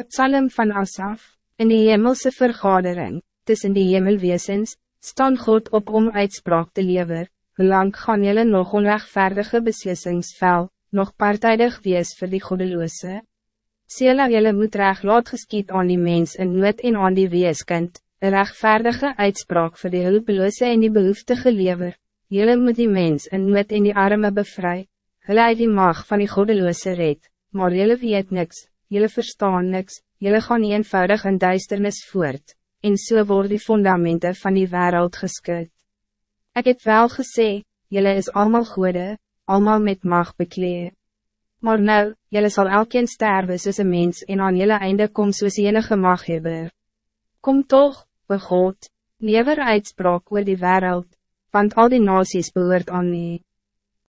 Het psalm van Asaf, in die hemelse vergadering, tussen die hemelweesens, staan God op om uitspraak te lever, hoe lang gaan jullie nog onrechtvaardige beslissingsvel, nog partijdig wees voor die godeloose? Sela jullie moet recht laat geskiet aan die mens in nood en aan die weeskind, een rechtvaardige uitspraak voor die hulpeloose en die behoeftige lever, jullie moet die mens in nood en die arme bevry, hulle uit die mag van die godeloose red, maar jullie weet niks, jullie verstaan niks, jullie gaan eenvoudig in duisternis voort, en so word die fundamenten van die wereld geskut. Ik heb wel gezegd, jullie is allemaal goede, allemaal met mag bekleed. Maar nou, jullie zal elkeen sterven soos een mens en aan jullie einde kom soos enige maghebber. Kom toch, we God, lever uitspraak oor die wereld, want al die nasies behoort aan nie.